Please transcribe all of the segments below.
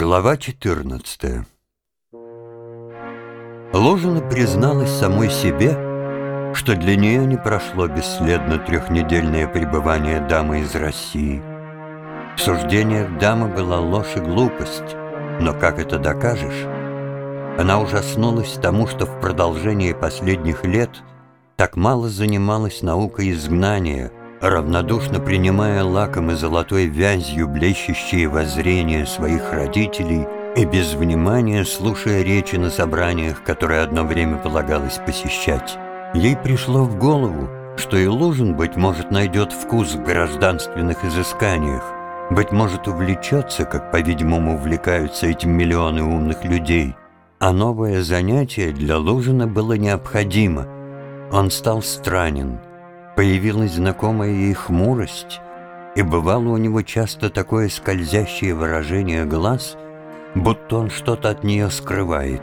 Глава 14 Ложина призналась самой себе, что для нее не прошло бесследно трехнедельное пребывание дамы из России. В суждениях дамы была ложь и глупость, но как это докажешь? Она ужаснулась тому, что в продолжении последних лет так мало занималась наукой изгнания – равнодушно принимая лаком и золотой вязью блещущие воззрения своих родителей и без внимания слушая речи на собраниях, которые одно время полагалось посещать. Ей пришло в голову, что и Лужин, быть может, найдет вкус в гражданственных изысканиях, быть может, увлечется, как, по-видимому, увлекаются этим миллионы умных людей. А новое занятие для Лужина было необходимо. Он стал странен – Появилась знакомая ей хмурость, и бывало у него часто такое скользящее выражение глаз, будто он что-то от нее скрывает.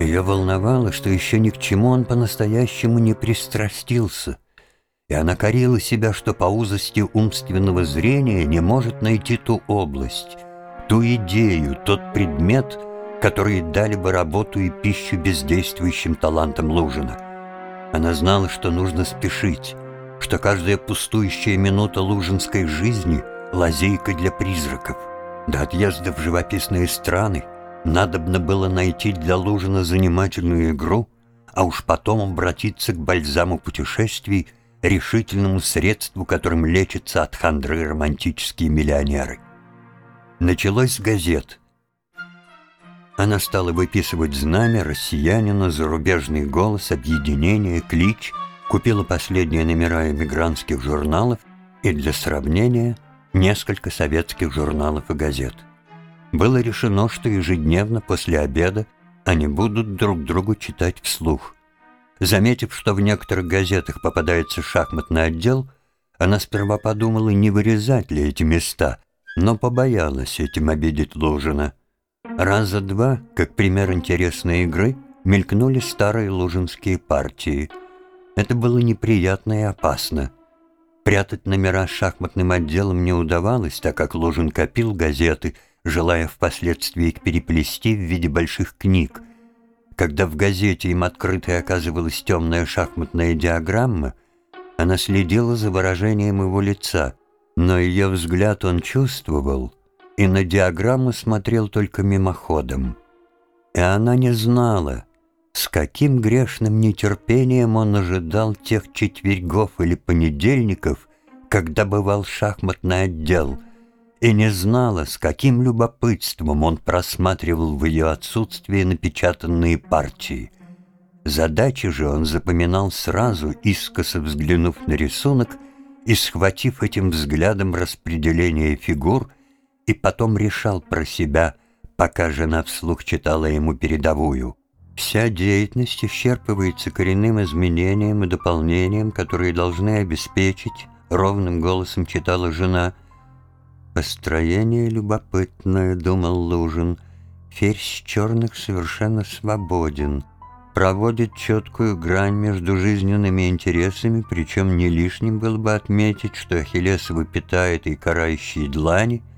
Ее волновало, что еще ни к чему он по-настоящему не пристрастился, и она корила себя, что по узости умственного зрения не может найти ту область, ту идею, тот предмет, которые дали бы работу и пищу бездействующим талантам Лужина. Она знала, что нужно спешить, что каждая пустующая минута лужинской жизни — лазейка для призраков. До отъезда в живописные страны надобно было найти для Лужина занимательную игру, а уж потом обратиться к бальзаму путешествий, решительному средству, которым лечатся от хандры романтические миллионеры. Началось с газет. Она стала выписывать знамя, россиянина, зарубежный голос, объединение, клич — купила последние номера эмигрантских журналов и для сравнения несколько советских журналов и газет. Было решено, что ежедневно после обеда они будут друг другу читать вслух. Заметив, что в некоторых газетах попадается шахматный отдел, она сперва подумала, не вырезать ли эти места, но побоялась этим обидеть Лужина. Раза два, как пример интересной игры, мелькнули старые лужинские партии – это было неприятно и опасно. Прятать номера шахматным отделом не удавалось, так как Лужин копил газеты, желая впоследствии их переплести в виде больших книг. Когда в газете им открытой оказывалась темная шахматная диаграмма, она следила за выражением его лица, но ее взгляд он чувствовал и на диаграмму смотрел только мимоходом. И она не знала, с каким грешным нетерпением он ожидал тех четвергов или понедельников, когда бывал шахматный отдел, и не знала, с каким любопытством он просматривал в ее отсутствие напечатанные партии. Задачи же он запоминал сразу, искоса взглянув на рисунок и схватив этим взглядом распределение фигур, и потом решал про себя, пока жена вслух читала ему передовую. Вся деятельность исчерпывается коренным изменением и дополнением, которые должны обеспечить, ровным голосом читала жена. «Построение любопытное», — думал Лужин, — «ферзь черных совершенно свободен» проводит четкую грань между жизненными интересами, причем не лишним было бы отметить, что Ахиллесовы питает и карающие длани —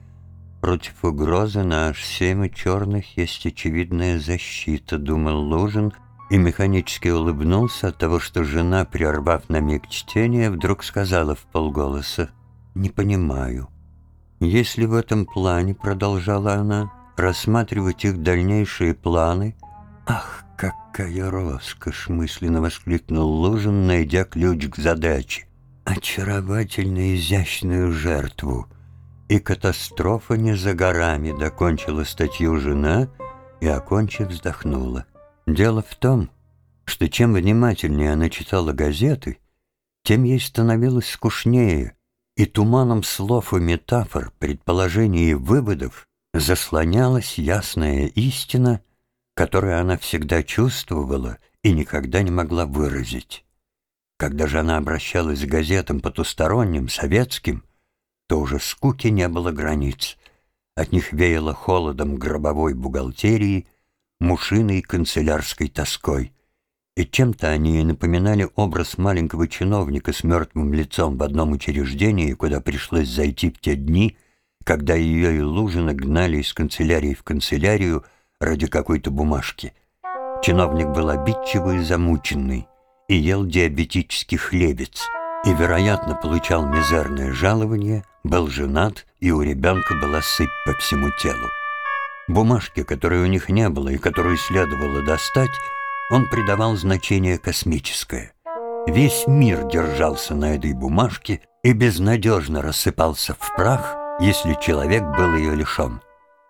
Против угрозы на аж семь черных есть очевидная защита, думал Лужин, и механически улыбнулся от того, что жена, прервав на миг чтения, вдруг сказала в полголоса «Не понимаю». «Если в этом плане, — продолжала она, — рассматривать их дальнейшие планы, ах, какая роскошь!» — мысленно воскликнул Лужин, найдя ключ к задаче. «Очаровательно изящную жертву!» И катастрофа не за горами, докончила статью жена и, окончив, вздохнула. Дело в том, что чем внимательнее она читала газеты, тем ей становилось скучнее, и туманом слов и метафор, предположений и выводов заслонялась ясная истина, которую она всегда чувствовала и никогда не могла выразить. Когда же она обращалась к газетам потусторонним, советским, то уже скуки не было границ. От них веяло холодом гробовой бухгалтерии, мушиной канцелярской тоской. И чем-то они напоминали образ маленького чиновника с мертвым лицом в одном учреждении, куда пришлось зайти в те дни, когда ее и Лужина гнали из канцелярии в канцелярию ради какой-то бумажки. Чиновник был обидчивый и замученный и ел диабетический хлебец, и, вероятно, получал мизерное жалование, был женат, и у ребенка была сыпь по всему телу. Бумажки, которой у них не было и которую следовало достать, он придавал значение космическое. Весь мир держался на этой бумажке и безнадежно рассыпался в прах, если человек был ее лишен.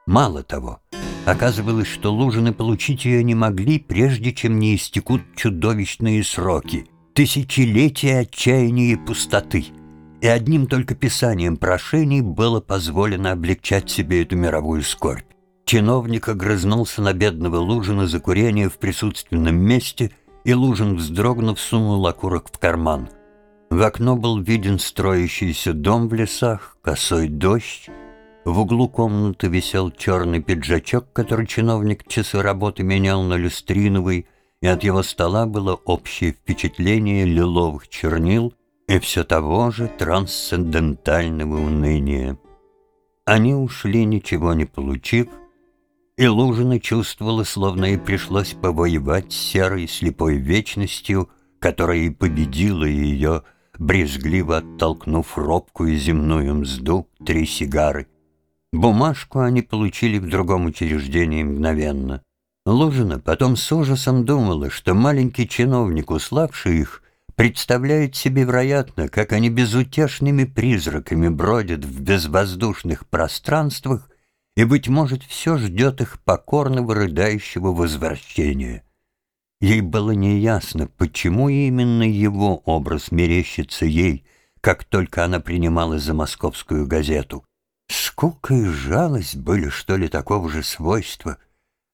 Мало того, оказывалось, что Лужины получить ее не могли, прежде чем не истекут чудовищные сроки, тысячелетия отчаяния и пустоты. И одним только писанием прошений было позволено облегчать себе эту мировую скорбь. Чиновник огрызнулся на бедного Лужина за курение в присутственном месте, и Лужин, вздрогнув, сунул окурок в карман. В окно был виден строящийся дом в лесах, косой дождь. В углу комнаты висел черный пиджачок, который чиновник часы работы менял на люстриновый, и от его стола было общее впечатление лиловых чернил и все того же трансцендентального уныния. Они ушли, ничего не получив, и Лужина чувствовала, словно ей пришлось повоевать с серой слепой вечностью, которая и победила ее, брезгливо оттолкнув робкую земную мзду три сигары. Бумажку они получили в другом учреждении мгновенно. Лужина потом с ужасом думала, что маленький чиновник, уславший их, представляет себе, вероятно, как они безутешными призраками бродят в безвоздушных пространствах и, быть может, все ждет их покорного рыдающего возвращения. Ей было неясно, почему именно его образ мерещится ей, как только она принималась за московскую газету. Скука и жалость были, что ли, такого же свойства.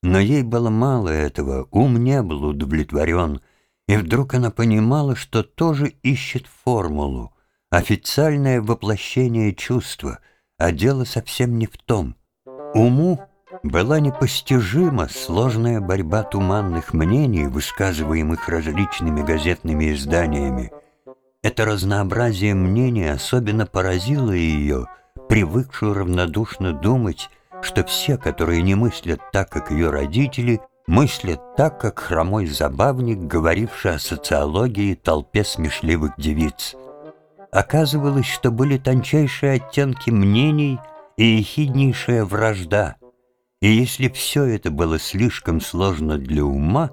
Но ей было мало этого, ум не был удовлетворен, и вдруг она понимала, что тоже ищет формулу, официальное воплощение чувства, а дело совсем не в том — Уму была непостижима сложная борьба туманных мнений, высказываемых различными газетными изданиями. Это разнообразие мнений особенно поразило ее, привыкшую равнодушно думать, что все, которые не мыслят так, как ее родители, мыслят так, как хромой забавник, говоривший о социологии толпе смешливых девиц. Оказывалось, что были тончайшие оттенки мнений – и ехиднейшая вражда. И если все это было слишком сложно для ума,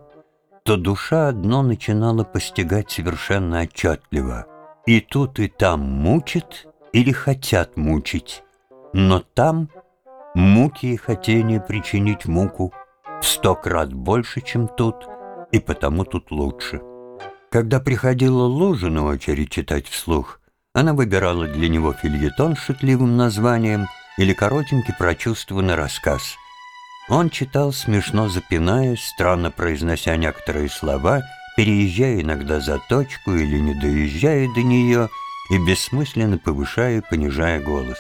то душа одно начинала постигать совершенно отчетливо. И тут, и там мучат или хотят мучить, но там муки и хотение причинить муку в сто крат больше, чем тут, и потому тут лучше. Когда приходила Лужина очередь читать вслух, она выбирала для него фильетон с шутливым названием — или коротенький прочувствованный рассказ. Он читал, смешно запинаясь, странно произнося некоторые слова, переезжая иногда за точку или не доезжая до нее и бессмысленно повышая и понижая голос.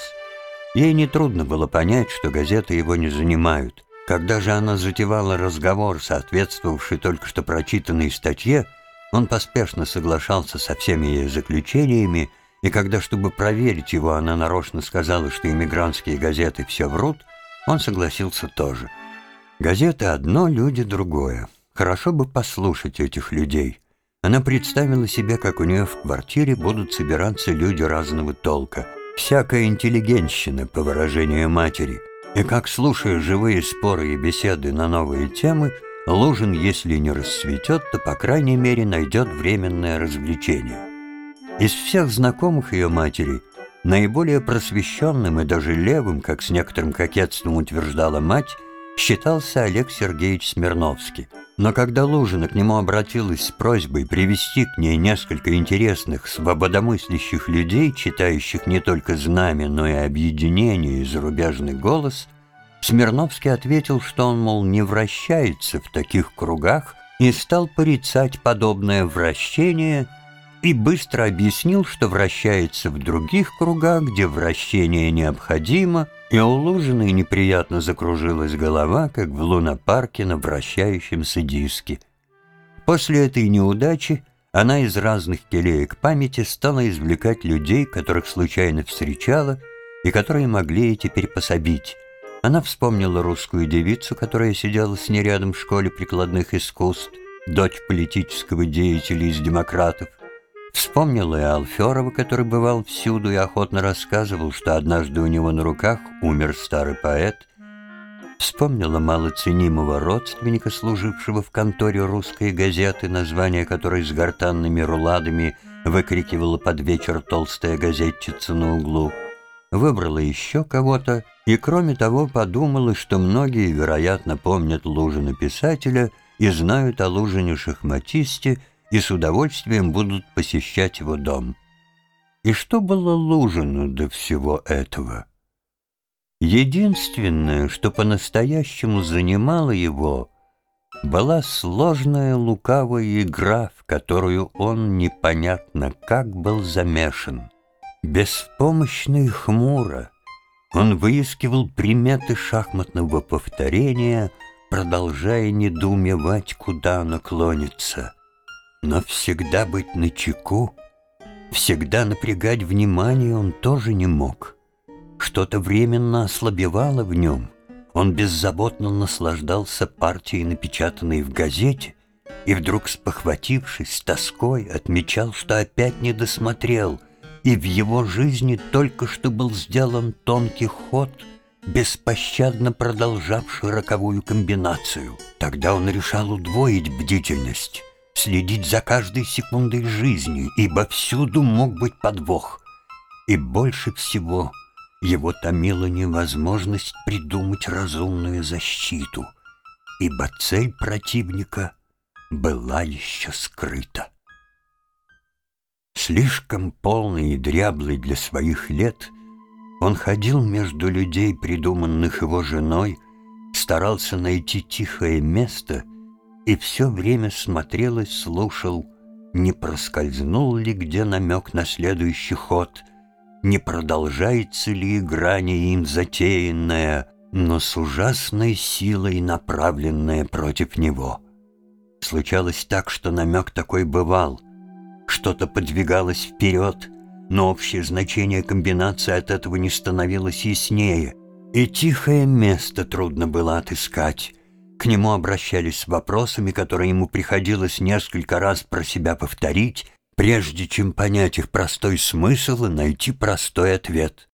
Ей нетрудно было понять, что газеты его не занимают. Когда же она затевала разговор, соответствовавший только что прочитанной статье, он поспешно соглашался со всеми ее заключениями, и когда, чтобы проверить его, она нарочно сказала, что иммигрантские газеты все врут, он согласился тоже. Газеты одно, люди другое. Хорошо бы послушать этих людей. Она представила себе, как у нее в квартире будут собираться люди разного толка. Всякая интеллигентщина, по выражению матери. И как, слушая живые споры и беседы на новые темы, Лужин, если не расцветет, то, по крайней мере, найдет временное развлечение. Из всех знакомых ее матери, наиболее просвещенным и даже левым, как с некоторым кокетством утверждала мать, считался Олег Сергеевич Смирновский. Но когда Лужина к нему обратилась с просьбой привести к ней несколько интересных, свободомыслящих людей, читающих не только знамя, но и объединение и зарубежный голос, Смирновский ответил, что он, мол, не вращается в таких кругах и стал порицать подобное вращение – и быстро объяснил, что вращается в других кругах, где вращение необходимо, и у Лужиной неприятно закружилась голова, как в лунопарке на вращающемся диске. После этой неудачи она из разных келеек памяти стала извлекать людей, которых случайно встречала, и которые могли ей теперь пособить. Она вспомнила русскую девицу, которая сидела с ней рядом в школе прикладных искусств, дочь политического деятеля из демократов. Вспомнила и Алферова, который бывал всюду и охотно рассказывал, что однажды у него на руках умер старый поэт. Вспомнила малоценимого родственника, служившего в конторе русской газеты, название которой с гортанными руладами выкрикивала под вечер толстая газетчица на углу. Выбрала еще кого-то и, кроме того, подумала, что многие, вероятно, помнят Лужина писателя и знают о Лужине шахматисте и с удовольствием будут посещать его дом. И что было Лужину до всего этого? Единственное, что по-настоящему занимало его, была сложная лукавая игра, в которую он непонятно как был замешан. Беспомощно и хмуро он выискивал приметы шахматного повторения, продолжая недоумевать, куда оно клонится. Но всегда быть начеку, всегда напрягать внимание он тоже не мог. Что-то временно ослабевало в нем. Он беззаботно наслаждался партией, напечатанной в газете, и вдруг, спохватившись, с тоской, отмечал, что опять не досмотрел, и в его жизни только что был сделан тонкий ход, беспощадно продолжавший роковую комбинацию. Тогда он решал удвоить бдительность, следить за каждой секундой жизни, ибо всюду мог быть подвох. И больше всего его томила невозможность придумать разумную защиту, ибо цель противника была еще скрыта. Слишком полный и дряблый для своих лет, он ходил между людей, придуманных его женой, старался найти тихое место — и все время смотрел и слушал, не проскользнул ли где намек на следующий ход, не продолжается ли игра не им затеянная, но с ужасной силой направленная против него. Случалось так, что намек такой бывал. Что-то подвигалось вперед, но общее значение комбинации от этого не становилось яснее, и тихое место трудно было отыскать. К нему обращались с вопросами, которые ему приходилось несколько раз про себя повторить, прежде чем понять их простой смысл и найти простой ответ.